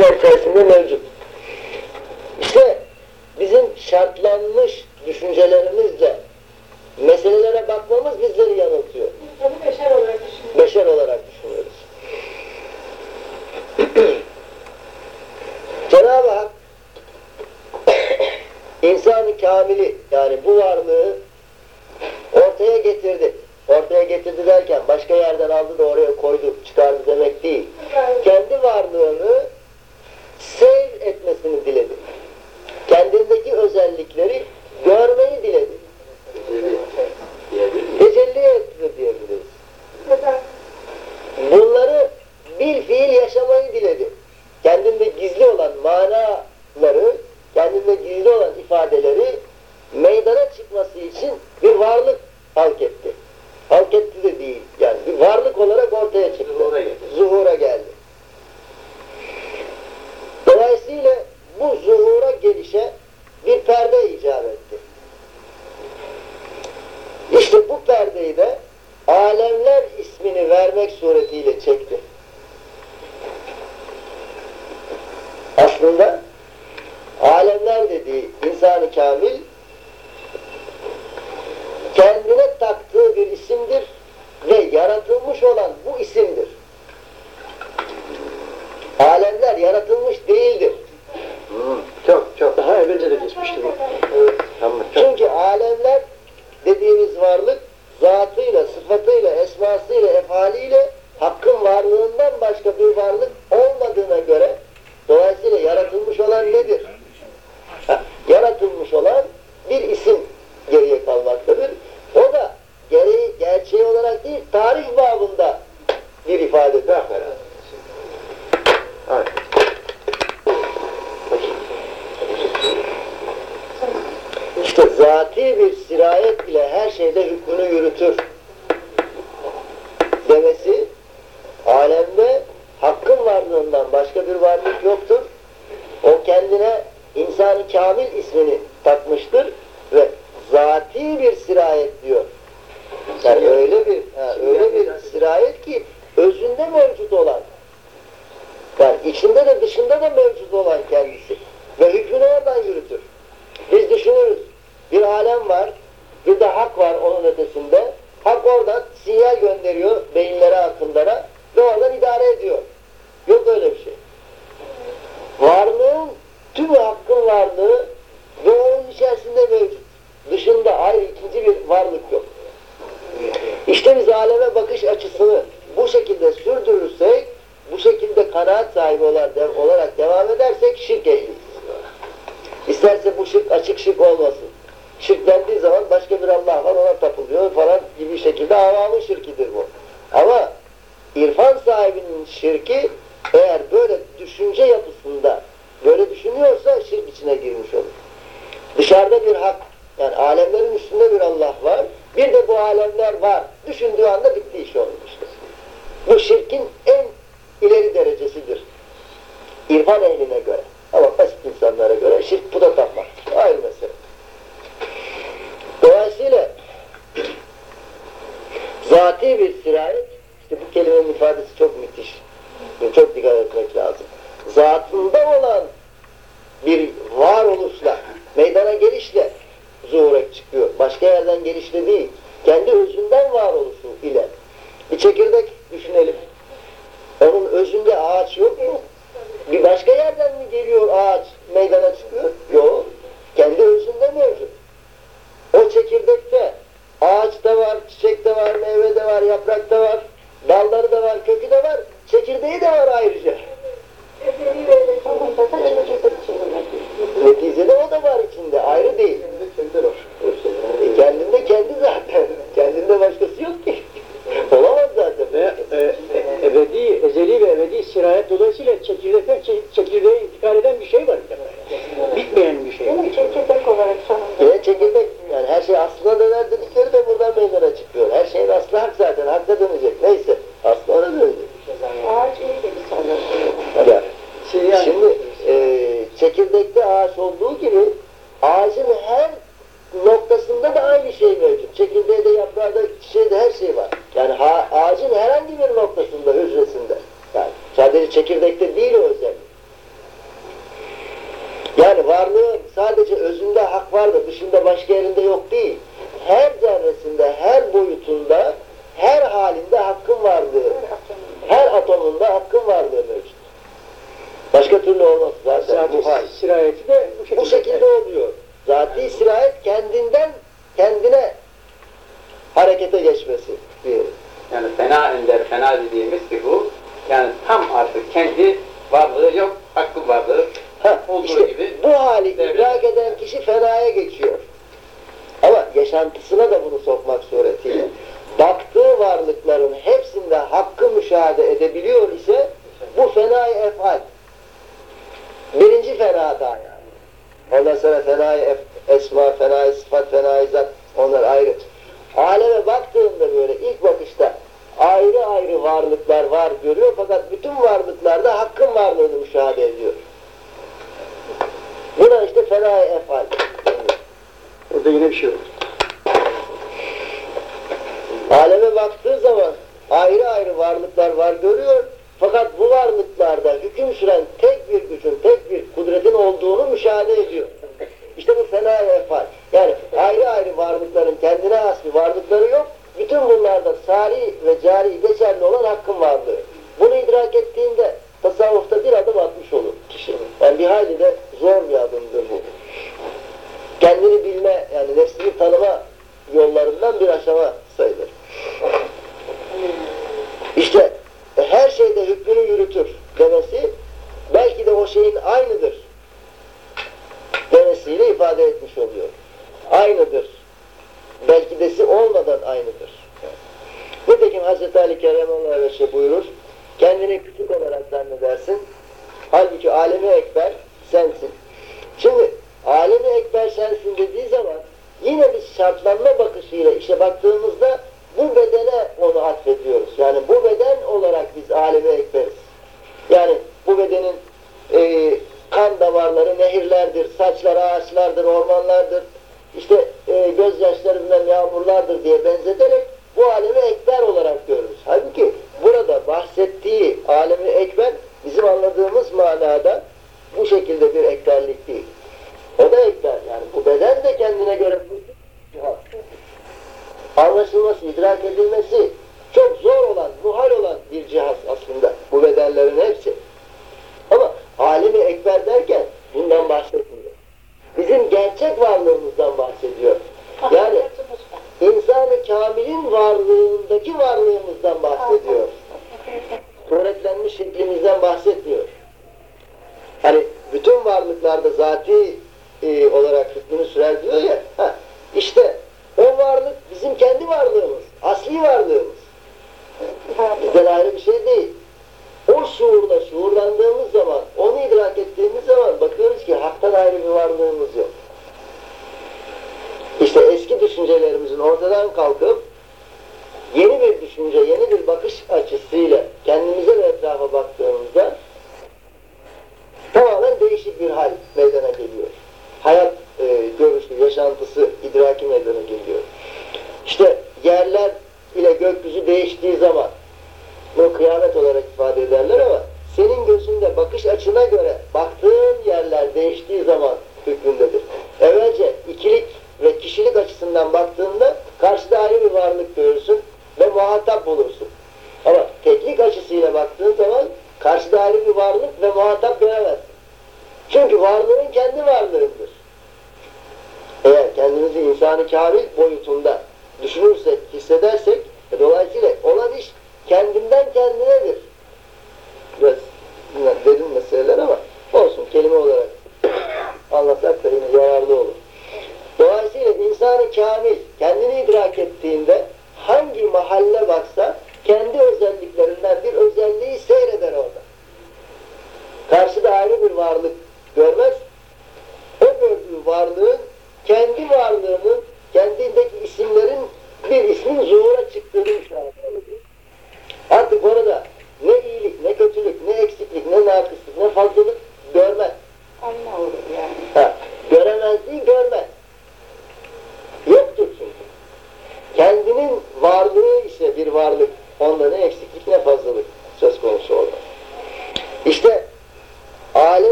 içerisinde mevcut. İşte bizim şartlanmış düşüncelerimizle meselelere bakmamız bizleri yanıltıyor. Tabii beşer olarak düşünüyorum. Beşer olarak düşünüyoruz. Cenab-ı Hak insanı kamili yani bu varlığı ortaya getirdi. Ortaya getirdi derken başka yerden aldı da oraya koydu, çıkardı demek değil. Kendi varlığını seyr etmesini diledi. Kendindeki özellikleri görmeyi diledi. Tecelli etti diyebiliriz. Bunları bir fiil yaşamayı diledi. Kendinde gizli olan manaları, kendinde gizli olan ifadeleri meydana çıkması için bir varlık halk etti. Halk etti de değil. Yani bir varlık olarak ortaya çıktı. Zuhura geldi. Zuhura geldi. Dolayısıyla bu zuhura gelişe bir perde icap etti. İşte bu perdeyi de alemler ismini vermek suretiyle çekti. Aslında alemler dediği insanı kamil kendine taktığı bir isimdir ve yaratılmış olan bu isimdir. Alemler yaratılmış değildir. Çok çok daha evvelce de geçmişti bu. Evet. Tamam çok. Çünkü alemler dediğimiz varlık zatıyla, sıfatıyla, esmasıyla, efaliyle hakkın varlığından başka bir varlık olmadığına göre dolayısıyla yaratılmış olan nedir? Ha, yaratılmış olan bir isim geriye kalmaktadır. O da gereği, gerçeği olarak değil, tarih babında bir ifadedir. Evet. İşte zati bir sirayet bile her şeyde hükmünü yürütür demesi alemde hakkın varlığından başka bir varlık yoktur. O kendine insanı kamil ismini takmıştır ve zati bir sirayet diyor. Yani öyle bir ha, öyle bir sirayet ki özünde mevcut olan yani içinde de dışında da mevcut olan kendisi ve hükmünü oradan yürütür. Biz düşünürüz. Bir alem var, bir de hak var onun ötesinde. Hak oradan sinyal gönderiyor beyinlere, akıllara ve oradan idare ediyor. Yok öyle bir şey. Varlığın, tümü hakkın varlığı ve onun içerisinde mevcut. Dışında ayrı ikinci bir varlık yok. İşte biz aleme bakış açısını bu şekilde sürdürürsek, bu şekilde kanaat sahibi olarak, devam edersek şirk ehliyiz. İsterse bu şirk açık şirk olmasın. Şirk zaman başka bir Allah var ona tapılıyor falan gibi şekilde avamın şirkidir bu. Ama irfan sahibinin şirki eğer böyle düşünce yapısında böyle düşünüyorsa şirk içine girmiş olur. Dışarıda bir hak yani alemlerin üstünde bir Allah var. Bir de bu alemler var. Düşündüğü anda bitti iş işte. Bu şirkin en ileri derecesidir. İrfan ehline göre. Ama basit insanlara göre şirk puta tapmak. Ayrı mesele. Dolayısıyla zati bir sirayet, işte bu kelimenin ifadesi çok müthiş. Çok dikkat etmek lazım. Zatında olan bir varoluşla, meydana gelişle zuhura çıkıyor. Başka yerden gelişle değil. Kendi özünden varoluşu ile. Bir çekirdek düşünelim. Onun özünde ağaç yok mu? Bir başka yerden mi geliyor ağaç meydana çıkıyor? Yok. Kendi özünde mevcut. O çekirdekte ağaçta var, çiçekte var, meyvede var, yaprakta var, dalları da var, kökü de var, çekirdeği de var ayrıca. müşahede edebiliyor ise bu fenai efal. Birinci fenada yani. Ondan sonra fenai esma, fenai sıfat, fenai zat onlar ayrı. Aleme baktığında böyle ilk bakışta ayrı ayrı varlıklar var görüyor fakat bütün varlıklarda hakkın varlığını müşahede ediyor. Buna işte fenai efal. Burada yine bir şey var. Aleme baktığı zaman ayrı ayrı varlıklar var görüyor. Fakat bu varlıklarda hüküm süren tek bir gücün, tek bir kudretin olduğunu müşahede ediyor. İşte bu fena ve. Yani ayrı ayrı varlıkların kendine has bir varlıkları yok. Bütün bunlarda sari ve cari geçerli olan hakkın varlığı. Bunu idrak ettiğinde tasavvufta bir adım atmış olur kişi. Yani bir hayli de zor bir adımdır bu. Kendini bilme, yani nefsini tanıma yollarından bir aşama sayılır. İşte her şeyde hükmünü yürütür demesi belki de o şeyin aynıdır demesiyle ifade etmiş oluyor. Aynıdır. Belki desi olmadan aynıdır. Nitekim Hz. Ali Keremoğlu'na veşe buyurur, kendini küçük olarak zannedersin, halbuki alemi ekber sensin. Şimdi alemi ekber sensin dediği zaman yine bir şartlanma bakışıyla işe baktığımızda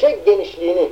gerçek genişliğini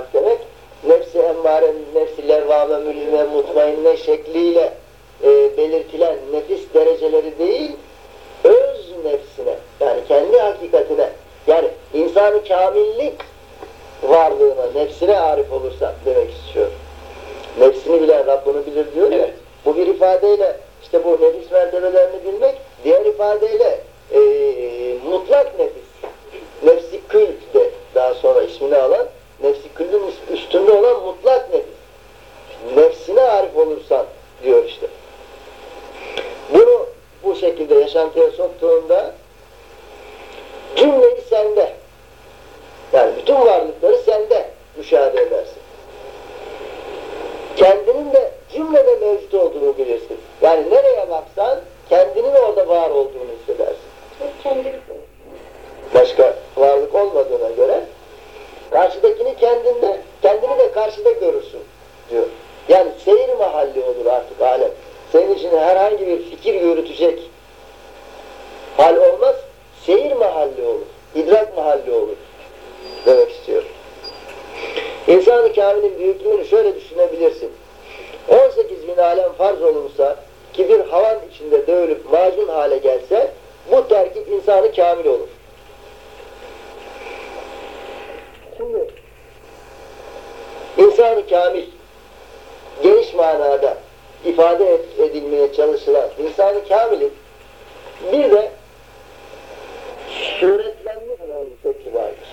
olmak demek, nefsi emmare, nefsi levvame, mülhime, mutmainne şekliyle e, belirtilen nefis dereceleri değil, öz nefsine, yani kendi hakikatine, yani insanı kamillik varlığına, nefsine arif olursan demek istiyor. Nefsini bilen Rabbini bilir diyor ya. Evet. Bu bir ifadeyle işte bu nefis mertebelerini bilmek, diğer ifadeyle e, mutlak nefis. Nefsi kül de daha sonra ismini alan, nefsi küllün üstünde olan mutlak nefis. Nefsine arif olursan diyor işte. Bunu bu şekilde yaşantıya soktuğunda cümleyi sende. Yani bütün varlıkları sende müşahede edersin. Kendinin de cümlede mevcut olduğunu bilirsin. Yani nereye baksan kendinin orada var olduğunu hissedersin. Başka varlık olmadığına göre karşıdakini kendinde, kendini de karşıda görürsün diyor. Yani seyir mahalli olur artık alem. Senin için herhangi bir fikir yürütecek hal olmaz, seyir mahalli olur, idrak mahalli olur demek istiyor. İnsan-ı Kamil'in büyüklüğünü şöyle düşünebilirsin. 18 bin alem farz olursa ki bir havan içinde dövülüp macun hale gelse bu terkip insanı kamil olur. Şimdi insan-ı kamil geniş manada ifade edilmeye çalışılan insan-ı kamilin bir de suretlenme şekli vardır.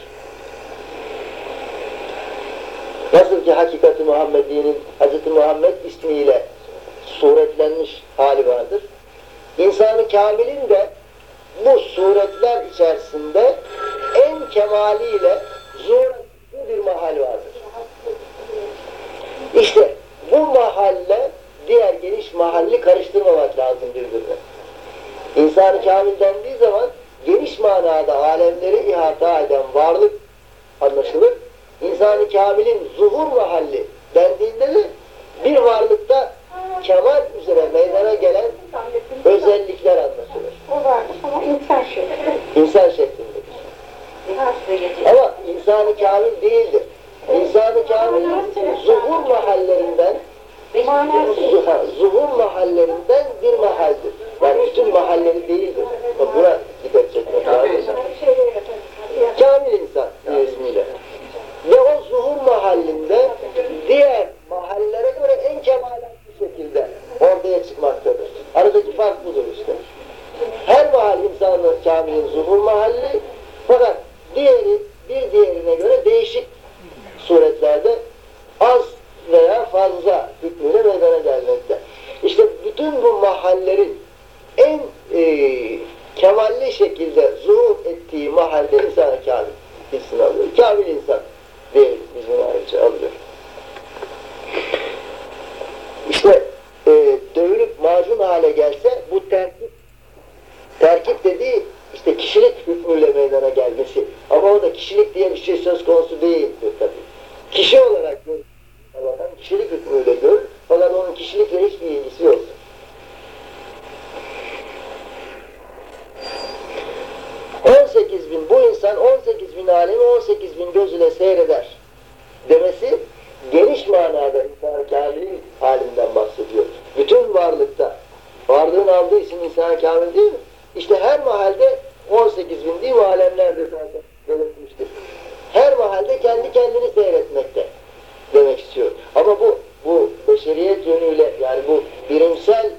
Nasıl ki hakikati Muhammediye'nin Hz. Muhammed ismiyle suretlenmiş hali vardır. İnsanı kamilin de bu suretler içerisinde en kemaliyle zuhuretli bir mahal vardır. İşte bu mahalle diğer geniş mahalli karıştırmamak lazım birbirine. İnsan-ı kamil dendiği zaman geniş manada alemleri ihata eden varlık anlaşılır. İnsan-ı kamilin zuhur mahalli dendiğinde de bir varlıkta kemal üzere meydana gelen özellikler anlaşılır. O varmış ama insan şey. İnsan şeklindedir. Ama insan-ı kamil değildir. İnsan-ı kamil zuhur mahallerinden zuha, zuhur mahallerinden bir mahaldir. Yani bütün mahalleri değildir. Buna dikkat çekmek lazım. Kamil insan diye ismiyle. Ve o zuhur mahallinde diğer mahallelere göre en kemalat bir şekilde ortaya çıkmaktadır. Aradaki fark budur işte. Her mahal insanın kamilin zuhur mahalli fakat diğeri bir diğerine göre değişik suretlerde az veya fazla hükmüyle meydana gelmekte. İşte bütün bu mahallerin en e, kemalli şekilde zuhur ettiği mahalde insan kamil ismini alıyor. Kamil insan diye bizim ayrıca alıyor. İşte e, dövülüp macun hale gelse bu terkip terkip dediği işte kişilik hükmüyle meydana gelmesi. Ama o da kişilik diye bir şey söz konusu değildir tabii. Kişi olarak gör, Allah'ın kişilik hükmüyle gör, fakat onun kişilikle hiçbir ilgisi yok. 18 bin, bu insan 18 bin alemi 18 bin göz ile seyreder demesi geniş manada insan kamilin halinden bahsediyor. Bütün varlıkta, varlığın aldığı isim insan kamil değil mi? İşte her mahalde 18 bin değil, bu alemlerde zaten belirtmiştir. Her mahalde kendi kendini seyretmekte demek istiyor. Ama bu bu beşeriyet yönüyle yani bu birimsel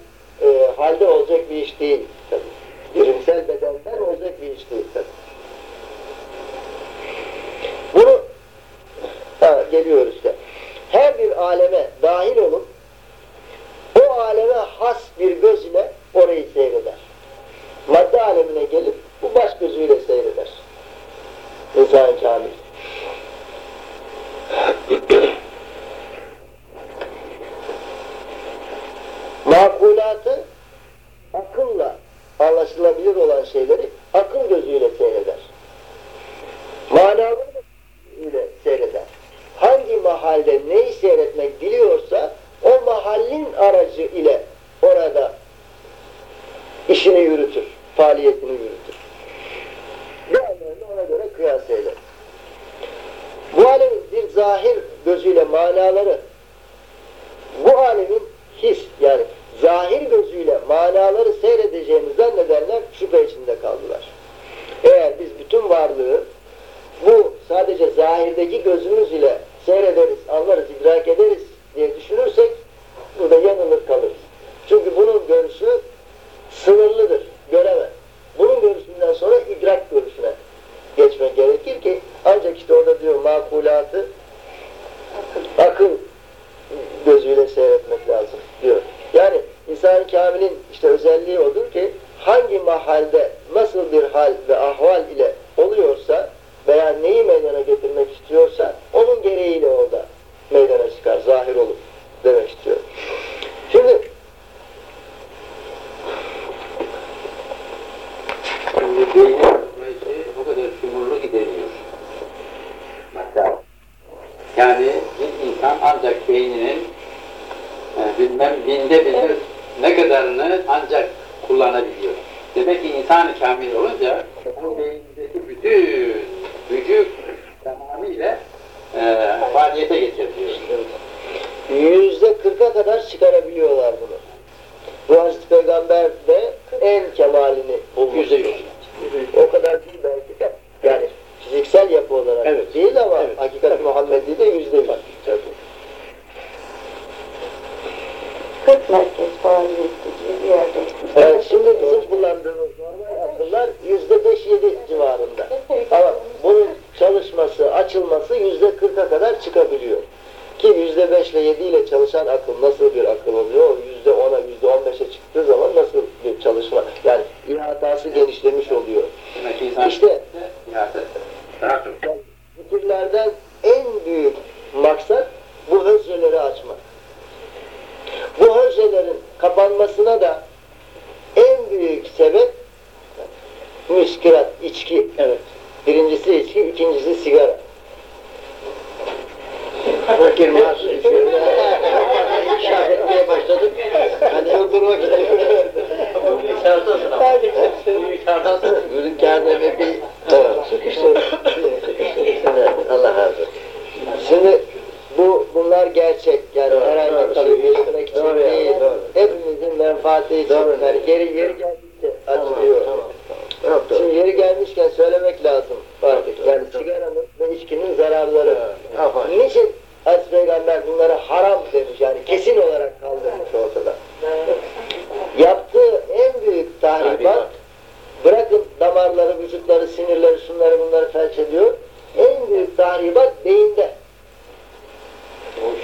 e, halde olacak bir iş değil tabii. Birimsel bedenden olacak bir iş değil tabii. Bunu ha, geliyor işte. Her bir aleme dahil olup o aleme has bir göz ile orayı seyreder. Madde alemine gelip bu baş gözüyle seyreder. İnsan kamil. makulatı akılla anlaşılabilir olan şeyleri akıl gözüyle seyreder. Da gözüyle seyreder. Hangi mahalde neyi seyretmek biliyorsa o mahallin aracı ile orada işini yürütür, faaliyetini yürütür. Diğerlerini ona göre kıyas eder. Bu alemin bir zahir gözüyle manaları bu alemin his yani zahir gözüyle manaları seyredeceğini zannedenler şüphe içinde kaldılar. Eğer biz bütün varlığı bu sadece zahirdeki gözümüz ile seyrederiz, anlarız, idrak ederiz diye düşünürsek burada yanılır kalırız. Çünkü bunun görüşü sınırlıdır, göremez. Bunun görüşünden sonra idrak görüşüne geçmek gerekir ki ancak işte orada diyor makulatı akıl gözüyle seyretmek lazım diyor. Yani insan kamilin işte özelliği odur ki hangi mahalde nasıl bir hal ve ahval ile oluyorsa veya neyi meydana getirmek istiyorsa onun gereğiyle orada meydana çıkar, zahir olur demek istiyor. Şimdi Şimdi beynin psikolojisi bu kadar şumurlu gideriyor. Hatta yani bir insan ancak beyninin e, bilmem binde binde ne kadarını ancak kullanabiliyor. Demek ki insan kamil olunca bu beyindeki bütün vücut tamamıyla e, faaliyete geçebiliyor. yüzde kırka kadar çıkarabiliyorlar bunu. Bu Hazreti Peygamber de en kemalini bulmuş. Yüzde yüz. O kadar değil belki de. Yani fiziksel yapı olarak Evet. değil ama Evet. hakikat Muhammedi de yüzde yüz. Tabii. 40 merkez faaliyette gibi bir yerde. Evet, şimdi bizim kullandığımız normal akıllar yüzde beş yedi civarında. Ama bunun çalışması, açılması yüzde kırka kadar çıkabiliyor. Ki yüzde beş ile yedi ile çalışan akıl nasıl bir akıl oluyor? Yüzde ona, yüzde on beşe çıktığı zaman nasıl bir çalışma? Yani ihatası genişlemiş oluyor. Demek ki insan İşte siyaset daha çok. fikirlerden en büyük maksat bu hücreleri açmak. Bu hücrelerin kapanmasına da en büyük sebep müskirat, içki. Evet. Birincisi içki, ikincisi sigara. İçiyor. Şah etmeye başladık. Hani öldürmek istiyor. Çağırdasın ama. Çağırdasın. Ürün ve bir sıkıştırır. Evet, Allah razı olsun. Şimdi bu bunlar gerçek. Yani Doğru, herhangi bir tabii doğru. bilmek için Doğru değil. doğru. Hepimizin menfaati için. Doğru. Yani geri yeri geldikçe açılıyor. Yok Şimdi yeri gelmişken söylemek lazım artık. Yani sigaranın ve içkinin zararları. Aferin. Niçin Hazreti Peygamber bunları haram demiş yani kesin olarak kaldırmış ortada. Yaptığı en büyük tahribat bırakın damarları, vücutları, sinirleri, şunları bunları felç ediyor. En büyük tahribat beyinde.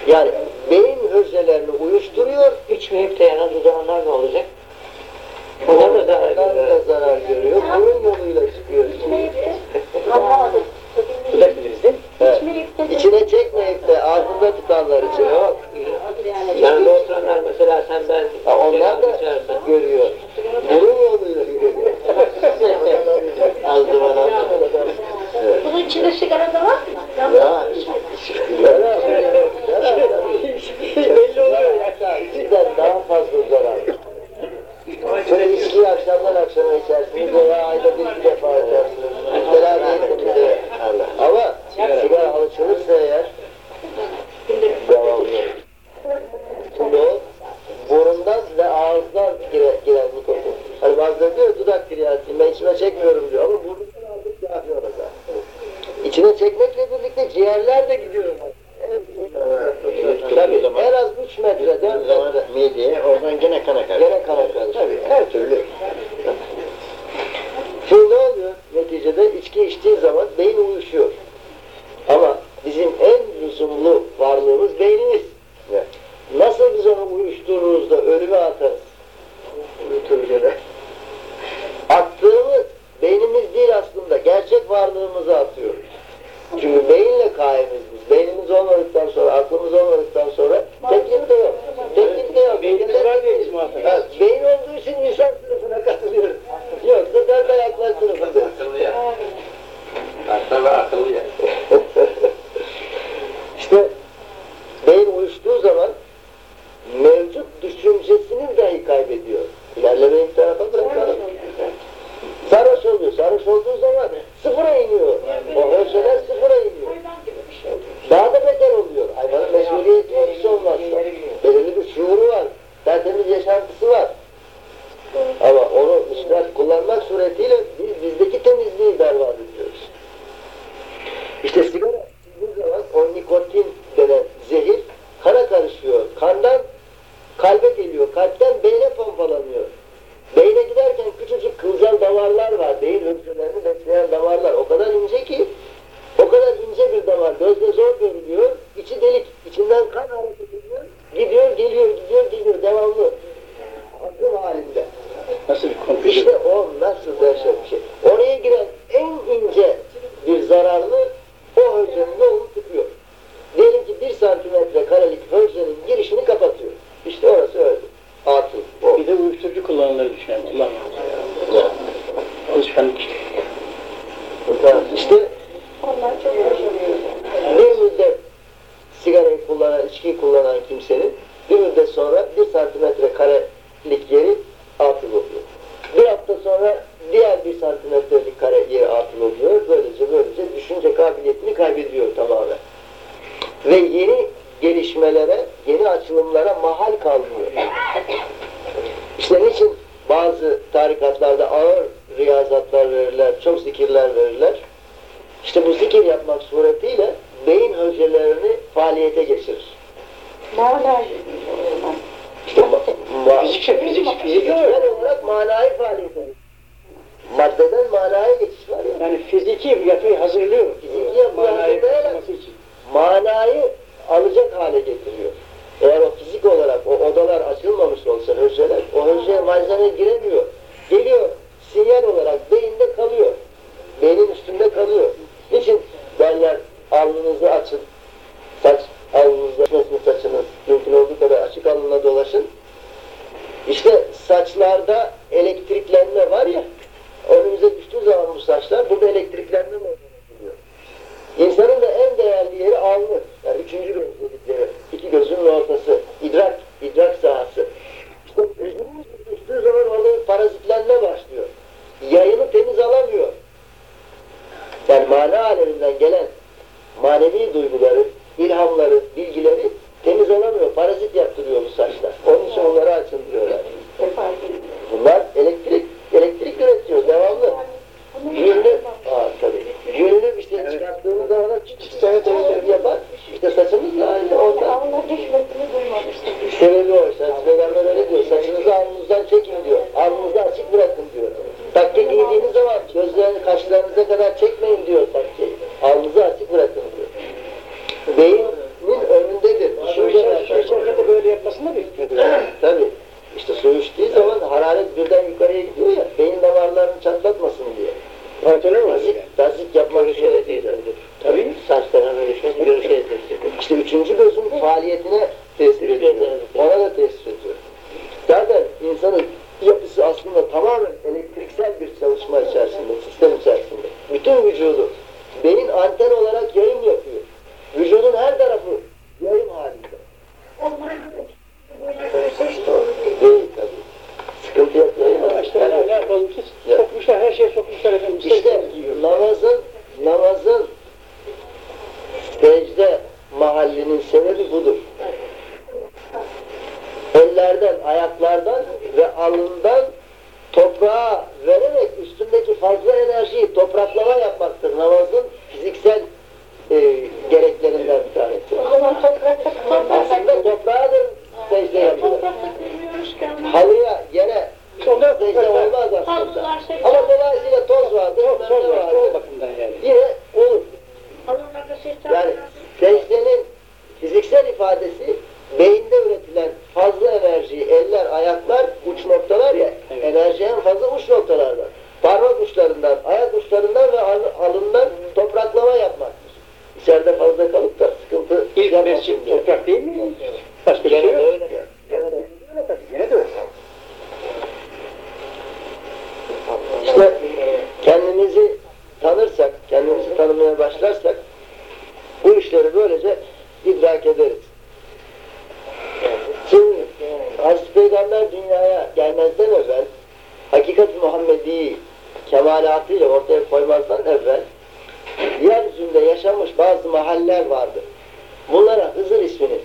Yani beyin hücrelerini uyuşturuyor. İçmeyip de yanan dudağınlar ne olacak? Onlar da zarar Onlar da görüyor. zarar görüyor. Burun yoluyla çıkıyor. Anlamadım. Dudak biliriz değil mi? Evet. İçine çekmeyip de ağzında tutanlar için yok. Yanında oturanlar mesela sen ben Ha, onlar da içersen. görüyor. Burun yoluyla görüyor. Azdı bana. Evet. Bunun içinde sigara da var mı? Ya, sigara, Belli oluyor ya. içkiden daha fazla zarar. Şöyle içkiyi akşamdan akşama içersiniz veya ayda bir iki defa içersiniz çekmekle birlikte ciğerler de gidiyor. Tabii en az 3 metre, 4 metre. Midye, oradan gene kana karışıyor. Gene kana karışıyor. Tabii, her türlü. Şimdi ne oluyor? Neticede içki içtiği zaman beyin uyuşuyor. Ama bizim en lüzumlu varlığımız beynimiz. Evet. Nasıl biz onu uyuştururuz da ölüme atarız? Uyuturucuda. Attığımız beynimiz değil aslında. Gerçek varlığımızı atıyoruz. Çünkü beyinle kaimiz biz. Beynimiz olmadıktan sonra, aklımız olmadıktan sonra teknik de yok. Teknik de yok. Beynimiz var diye biz muhatap. Evet, beyin olduğu için insan sınıfına katılıyoruz. Yoksa dört ayaklar sınıfındayız. Akıllıya. Aklı ve akıllıya. İşte beyin uyuştuğu zaman mevcut düşüncesini dahi kaybediyor. İlerlemeyi bir tarafa bırakalım. Sarhoş oluyor. Sarhoş olduğu zaman sıfıra iniyor. O hölzeler sıfıra iniyor. Daha da beter oluyor. Hayvanın mesuliyeti yok hiç olmazsa. Belirli bir şuuru var. Tertemiz yaşantısı var. Ama onu müsbet kullanmak suretiyle biz bizdeki temizliği berbat ediyoruz. İşte sigara bu zaman o nikotin denen zehir kana karışıyor. Kandan kalbe geliyor. Kalpten beyne pompalanıyor. Beyne giderken küçücük kılcal damarlar var. Beyin hücrelerini besleyen damarlar. O kadar ince ki o kadar ince bir damar. Gözle zor görülüyor. İçi delik. İçinden kan hareket ediyor. Gidiyor, geliyor, gidiyor, geliyor. Devamlı. Akım halinde. Nasıl bir kompütür? İşte o nasıl dehşet bir şey. Oraya giren en ince bir zararlı o hücrenin yolunu tıkıyor. Diyelim ki bir santimetre karelik hücrenin girişini kapatıyor. İşte orası öldü. Atıl. O. Bir de uyuşturucu kullananları düşünelim. Allah Allah. Alışkanlık işte. İşte Onlar çok yaşanıyor. bir müddet sigarayı kullanan, içkiyi kullanan kimsenin bir müddet sonra bir santimetre karelik yeri atıl oluyor. Bir hafta sonra diğer bir santimetrelik kare yeri atıl oluyor. Böylece böylece düşünce kabiliyetini kaybediyor tamamen. Ve yeni gelişmelere, yeni açılımlara mahal kalmıyor. İşte niçin bazı tarikatlarda ağır riyazatlar verirler, çok zikirler verirler. İşte bu zikir yapmak suretiyle beyin hücrelerini faaliyete geçirir. Mağlar o zaman. İşte fizik, fizik. fiziksel olarak manayı faaliyete geçirir. Maddeden manaya geçiş var ya. Yani fiziki yapıyı hazırlıyor. Fiziki yapıyı Manayı hazırlayarak- manayı alacak hale getiriyor. Eğer o fizik olarak o odalar açılmamış olsa hücreler, o hücreye malzeme giremiyor. Geliyor, sinyal olarak beyinde kalıyor. Beynin üstünde kalıyor. Niçin derler alnınızı açın, saç alnınızda açmasın saçınız, mümkün olduğu kadar açık alnına dolaşın. İşte saçlarda elektriklenme var ya, önümüze düştüğü zaman bu saçlar, burada elektriklenme meydana geliyor. İnsanın da en değerli yeri alnı. Yani üçüncü göz dedikleri. iki gözünün ortası. idrak, idrak sahası. İşte vücudumuz düştüğü zaman orada bir parazitlenme başlıyor. Yayını temiz alamıyor. Yani mana aleminden gelen manevi duyguları, ilhamları, bilgileri temiz alamıyor. Parazit yaptırıyor bu saçlar. Onun için onları açın diyorlar. Bunlar elektrik, elektrik üretiyor devamlı. Günlük, aa tabii. Günlük işte çıkarttığımız zaman çıksana temizlik yapar. İşte saçımız da aynı duymamıştım. Sebebi o. Sen Peygamber öyle diyor. Saçınızı alnınızdan çekin diyor. Alnınızı açık bırakın diyor. Takke giydiğiniz zaman gözlerini kaşlarınıza kadar çekmeyin diyor takkeyi. Alnınızı açık bırakın diyor. Beynin önündedir. Su Düşünce içer- su merkezi. içerken de böyle yapmasına bir hükmediyor. Tabii. İşte su içtiği zaman hararet birden yukarıya gidiyor ya. Beyin damarlarını çatlatmasın diye. Var yani. Tazik, tazik yapmak suretiyle. otelde fazla kalıp da sıkıntı... İlk mescit toprak değil mi? Evet. Başka bir şey yok. Yine de öyle. İşte kendimizi tanırsak, kendimizi tanımaya başlarsak bu işleri böylece idrak ederiz. Şimdi Hazreti Peygamber dünyaya gelmezden evvel hakikat-i Muhammedi'yi kemalatıyla ortaya koymazdan evvel yeryüzünde yaşamış bazı mahaller vardı. Bunlara Hızır ismini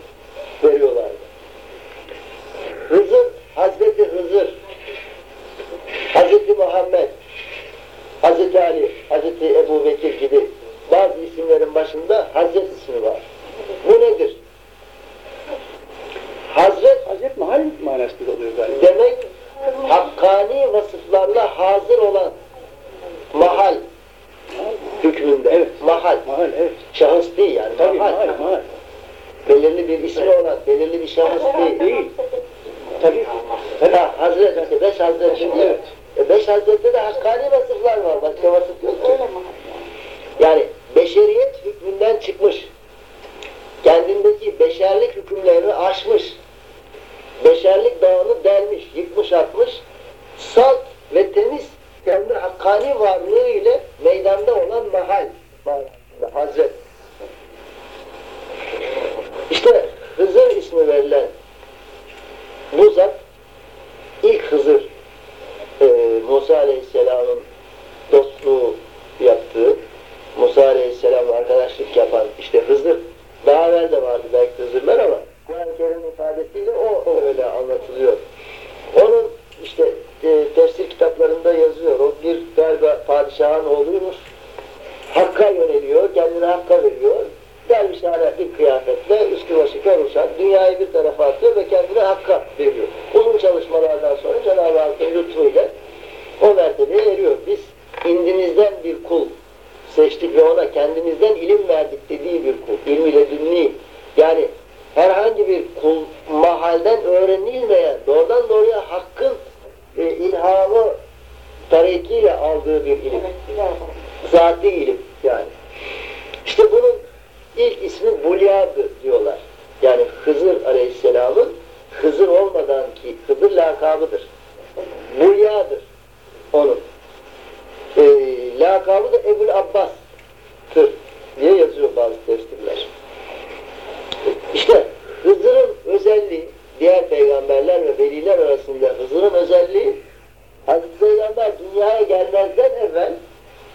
dünyaya gelmezden evvel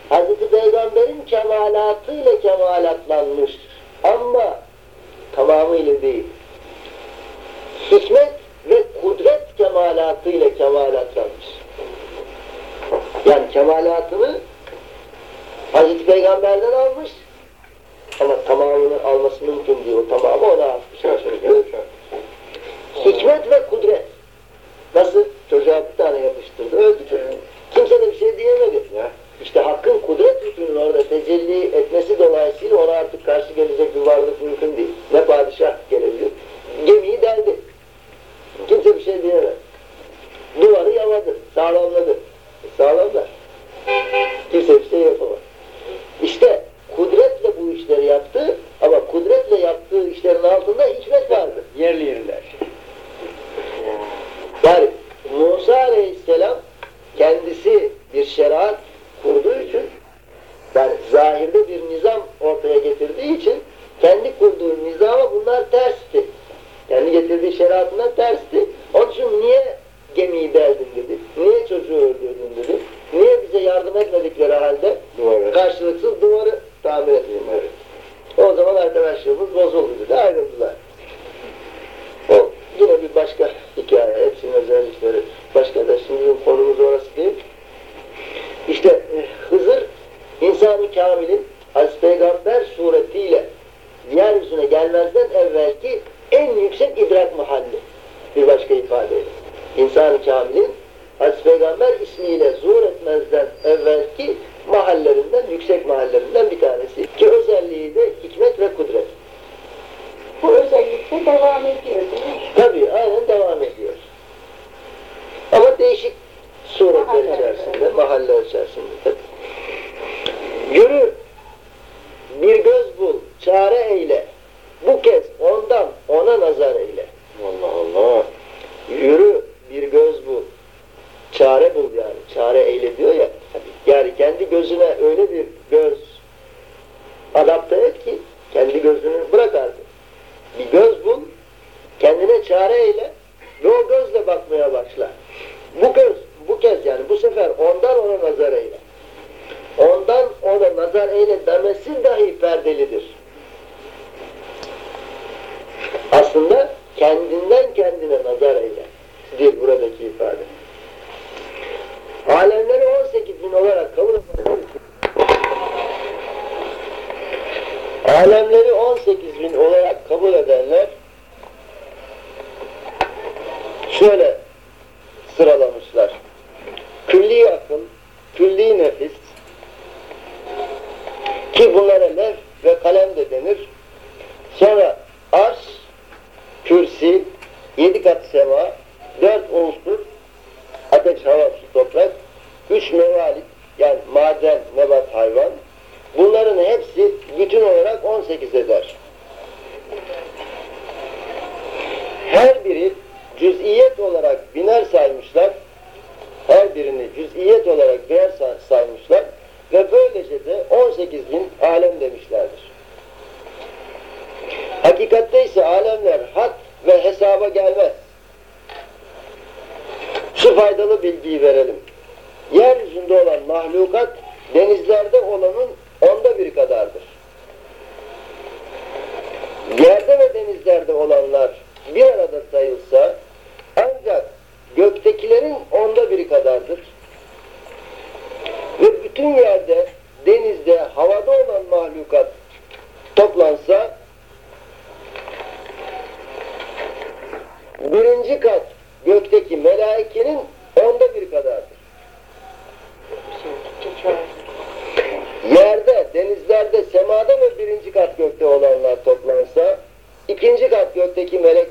Hazreti Peygamber'in kemalatıyla kemalatlanmış ama tamamıyla değil. Hikmet ve kudret kemalatıyla kemalatlanmış. Yani kemalatını Hazreti Peygamber'den almış ama tamamını alması mümkün değil. O tamamı ona atmış. Hikmet ve kudret. Nasıl? Çocuğa bir tane yapıştırdı. Öldü çocuk. Kimse de bir şey diyemedi. İşte hakkın kudret hükmünün orada tecelli etmesi dolayısıyla ona artık karşı gelecek bir varlık mümkün değil. Ne padişah gelebilir. Gemiyi deldi. Kimse bir şey diyemez. Duvarı yamadı, sağlamladı. E, sağlamlar. Kimse bir şey yapamaz. İşte kudretle bu işleri yaptı ama kudretle yaptığı işlerin altında hikmet vardı. Yerli yerler. Yani Musa Aleyhisselam kendisi bir şeriat kurduğu için yani zahirde bir nizam ortaya getirdiği için kendi kurduğu nizama bunlar tersti. Kendi getirdiği şeriatından tersti. Onun için niye gemiyi deldin dedi. Niye çocuğu öldürdün dedi. Niye bize yardım etmedikleri halde Duvarı. karşılıksız duvarı tamir edeyim. Evet. O zaman arkadaşlığımız bozuldu dedi. Ayrıldılar. O yine bir başka hikaye. Venezuela सकते कि मेरे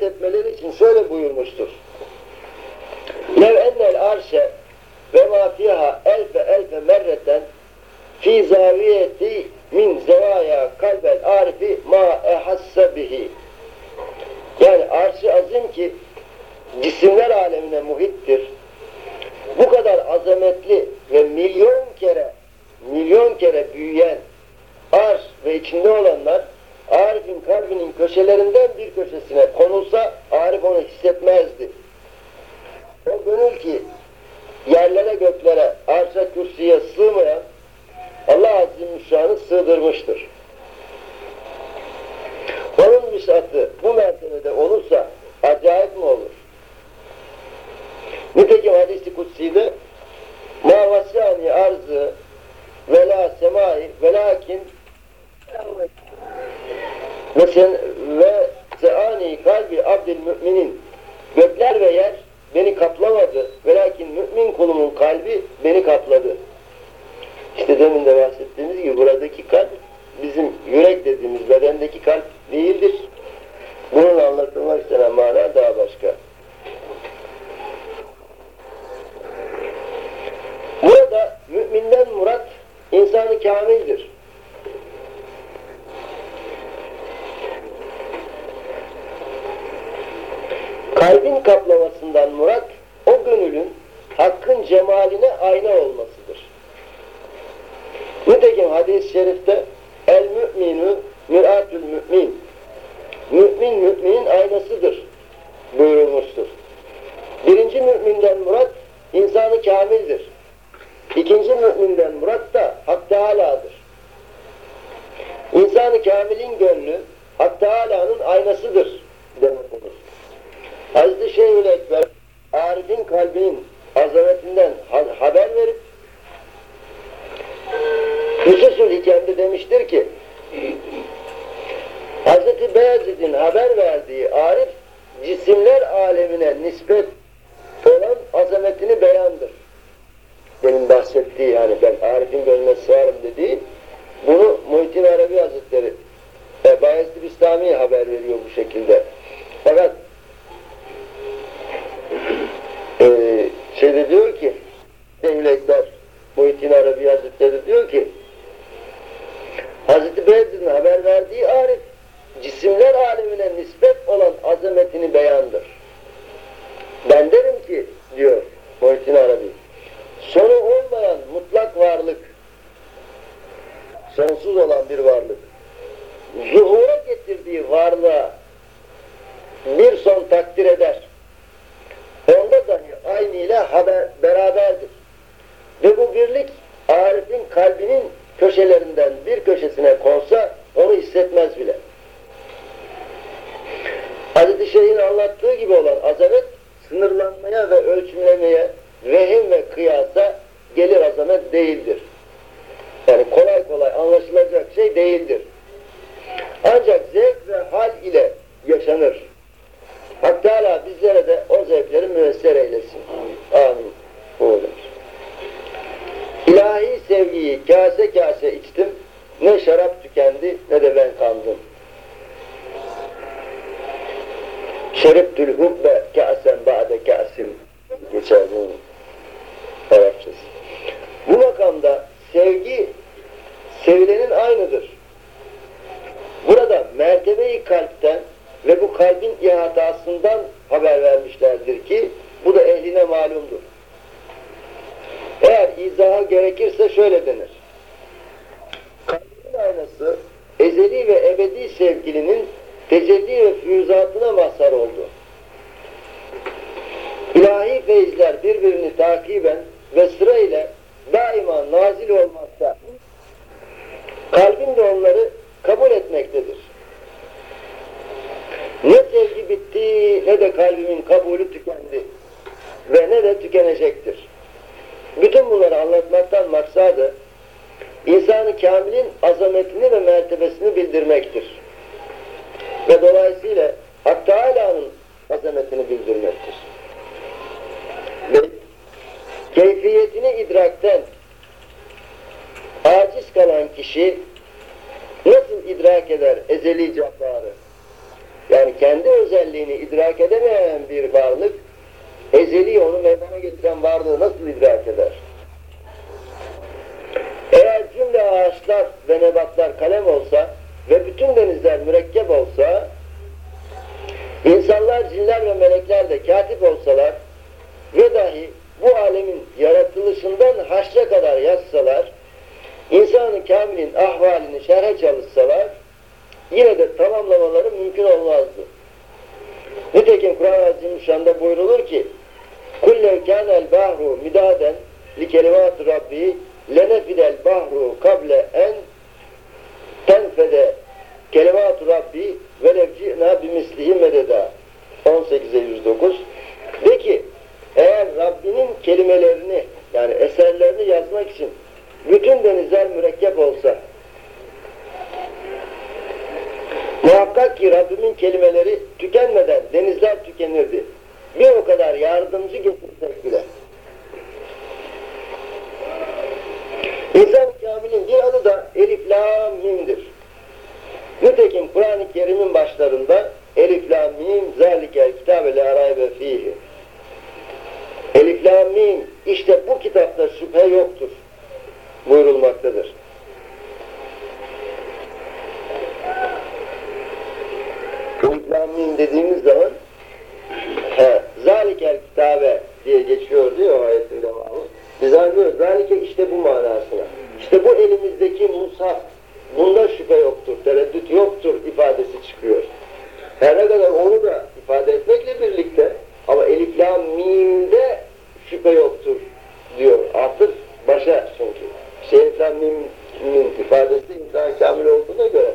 hareket etmeleri için şöyle buyurmuştur. Lev ennel arşe ve ma fiha elfe elfe merreten fi zaviyeti min zevaya kalbel arifi ma ehasse bihi. Yani arş-ı azim ki cisimler alemine muhittir. Bu kadar azametli ve milyon kere milyon kere büyüyen arş ve içinde olanlar Arif'in kalbinin köşelerinden bir köşesine konulsa Arif onu hissetmezdi. O gönül ki yerlere göklere, arşa kürsüye sığmayan Allah Azimüşşan'ı sığdırmıştır. Onun vüsatı bu mertebede olursa acayip mi olur? Nitekim hadisi kutsi'de ma vasani arzı ve semai ve lakin sen ve seani kalbi abdil müminin gökler ve yer beni kaplamadı ve lakin mümin kulumun kalbi beni kapladı. İşte demin de bahsettiğimiz gibi buradaki kalp bizim yürek dediğimiz bedendeki kalp değildir. Bunun anlatılmak istenen mana daha başka. Burada müminden murat insanı kamildir. Kalbin kaplamasından murat o gönülün hakkın cemaline ayna olmasıdır. Nitekim hadis-i şerifte el mü'minu mir'atül mü'min mü'min müminin aynasıdır buyurulmuştur. Birinci müminden murat insanı kamildir. İkinci müminden murat da Hak Teala'dır. İnsanı kamilin gönlü Hak Teala'nın aynasıdır demek olur. Hazreti Şeyhül Ekber Arif'in kalbinin azametinden haber verip Hususül Hikem'de demiştir ki Hz. Beyazid'in haber verdiği Arif cisimler alemine nispet olan azametini beyandır. Benim bahsettiği yani ben Arif'in gönlüne sığarım dediği bunu Muhittin Arabi Hazretleri Bayezid İslami haber veriyor bu şekilde. Fakat e, şeyde diyor ki Devletler Muhittin Arabi Hazretleri diyor ki Hazreti Beyazid'in haber verdiği Arif cisimler alemine nispet olan azametini beyandır. Ben derim ki diyor Muhittin Arabi sonu olmayan mutlak varlık sonsuz olan bir varlık zuhura getirdiği varlığa bir son takdir eder. Aynı ile haber, beraberdir. Ve bu birlik Arif'in kalbinin köşelerinden bir köşesine konsa onu hissetmez bile. Hazreti Şeyh'in anlattığı gibi olan azamet sınırlanmaya ve ölçümlemeye, vehim ve kıyasa gelir azamet değildir. Yani kolay kolay anlaşılacak şey değildir. Ancak zevk ve hal ile yaşanır. Hak Teala bizlere de o zevkleri müessir eylesin. Amin. Bu olur. İlahi sevgiyi kase kase içtim, ne şarap tükendi ne de ben kandım. Şeriptül hubbe kâsen ba'de kâsim geçer bunun Arapçası. Bu makamda sevgi sevilenin aynıdır. Burada mertebeyi kalpten ve bu kalbin ihatasından haber vermişlerdir ki bu da ehline malumdur. Eğer izaha gerekirse şöyle denir. Kalbin aynası ezeli ve ebedi sevgilinin tecelli ve füyüzatına mazhar oldu. İlahi feyizler birbirini takiben ve sıra ile daima nazil olmakta. Kalbin de onları kabul etmektedir. Ne sevgi bitti ne de kalbimin kabulü tükendi tükenecektir. Bütün bunları anlatmaktan maksadı insanı kamilin azametini ve mertebesini bildirmektir. Ve dolayısıyla Hak Teala'nın azametini bildirmektir. Ve keyfiyetini idrakten aciz kalan kişi nasıl idrak eder ezeli cabbarı? Yani kendi özelliğini idrak edemeyen bir varlık ezeli onu meydana getiren varlığı nasıl idrak eder? Eğer cümle ağaçlar ve nebatlar kalem olsa ve bütün denizler mürekkep olsa insanlar, cinler ve melekler de katip olsalar ve dahi bu alemin yaratılış yazsalar, insanın kamilin ahvalini şerhe çalışsalar, yine de tamamlamaları mümkün olmazdı. Nitekim Kur'an-ı Azimüşşan'da buyrulur ki, Kullev kânel bahru müdaden li kelimat rabbi lenefidel bahru kable en tenfede kelimat rabbi velevcina bimislihi mededa 18'e 109 de ki eğer Rabbinin kelimelerini yani eserlerini yazmak için bütün denizler mürekkep olsa muhakkak ki Rabbimin kelimeleri tükenmeden denizler tükenirdi. Bir o kadar yardımcı getirsek bile. İnsan kamilin bir adı da Elif Lam Mim'dir. Nitekim Kur'an-ı Kerim'in başlarında Elif Lam Mim zalikel kitabe la raybe fihi. Elif Lam Mim işte bu kitapta şüphe yoktur buyurulmaktadır. Elif Lam Mim dediğimiz zaman zalikel kitabe diye geçiyor diyor o ayetin devamı. Biz anlıyoruz. Zalike işte bu manasına. İşte bu elimizdeki mushaf bunda şüphe yoktur, tereddüt yoktur ifadesi çıkıyor. Her ne kadar onu da ifade etmekle birlikte ama elif lam mimde şüphe yoktur diyor. Atıf başa çünkü. Şey lam mimin ifadesi insan kamil olduğuna göre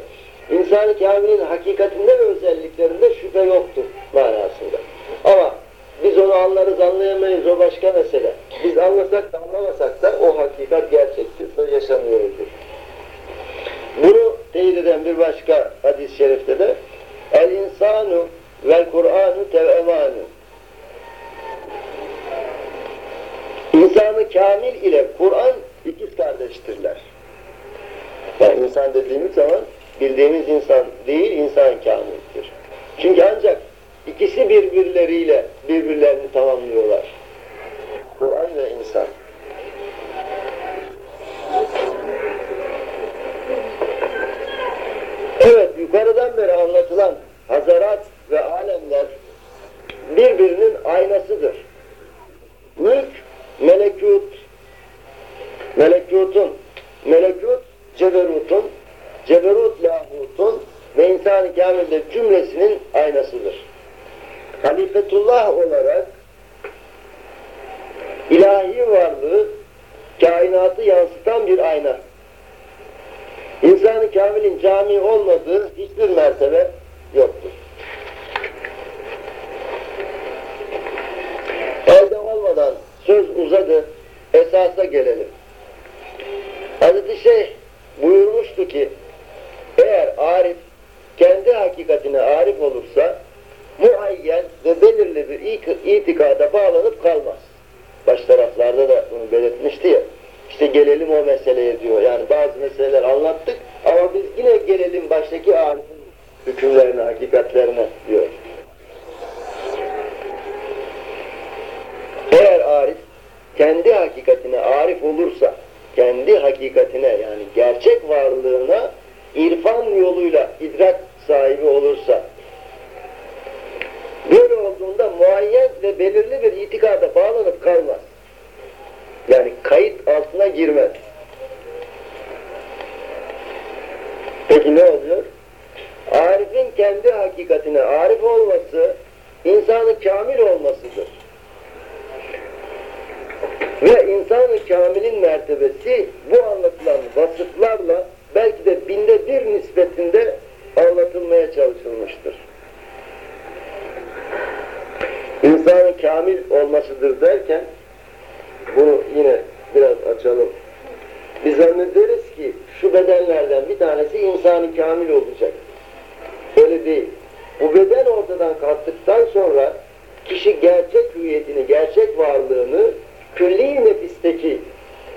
insan kamilin hakikatinde ve özelliklerinde şüphe yoktur manasında. Ama biz onu anlarız anlayamayız o başka mesele. Biz anlasak da anlamasak da o hakikat gerçektir ve yaşanıyordur. Bunu teyit eden bir başka hadis-i şerifte de El insanu vel Kur'anu tevemanu İnsanı kamil ile Kur'an ikiz kardeştirler. Yani insan dediğimiz zaman bildiğimiz insan değil, insan kamildir. Çünkü ancak ikisi birbirleriyle birbirlerini tamamlıyorlar. Kur'an ve insan. Evet, yukarıdan beri anlatılan hazarat ve alemler birbirinin aynasıdır. Mülk, melekut, melekutun, melekut, ceberutun, ceberut lahutun ve insan-ı kamilde cümlesinin aynasıdır. Halifetullah olarak ilahi varlığı kainatı yansıtan bir ayna. İnsan-ı kamilin cami olmadığı hiçbir mertebe yoktur. Elde olmadan söz uzadı, esasa gelelim. Hazreti Şeyh buyurmuştu ki, eğer arif kendi hakikatine arif olursa, muayyen ve belirli bir itikada bağlanıp kalmaz. Baş taraflarda da bunu belirtmişti ya. İşte gelelim o meseleye diyor. Yani bazı meseleler anlattık ama biz yine gelelim baştaki arifin hükümlerine, hakikatlerine diyor. Eğer arif kendi hakikatine arif olursa, kendi hakikatine yani gerçek varlığına irfan yoluyla idrak sahibi olursa, böyle olduğunda muayyen ve belirli bir itikada bağlanıp kalmaz. Yani kayıt altına girmez. Peki ne oluyor? Arif'in kendi hakikatine arif olması, insanın kamil olmasıdır. Ve insanın kamilin mertebesi bu anlatılan vasıflarla belki de binde bir nispetinde anlatılmaya çalışılmıştır. İnsanın kamil olmasıdır derken bunu yine biraz açalım. Biz zannederiz ki şu bedenlerden bir tanesi insanı kamil olacak. Öyle değil. Bu beden ortadan kalktıktan sonra kişi gerçek hüviyetini, gerçek varlığını külli nefisteki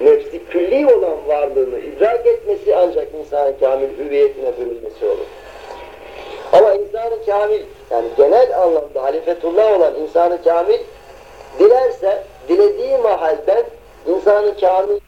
nefsi külli olan varlığını idrak etmesi ancak insan kamil hüviyetine bürünmesi olur. Ama insan kamil yani genel anlamda halifetullah olan insan kamil dilerse dilediği mahalden insanı kamil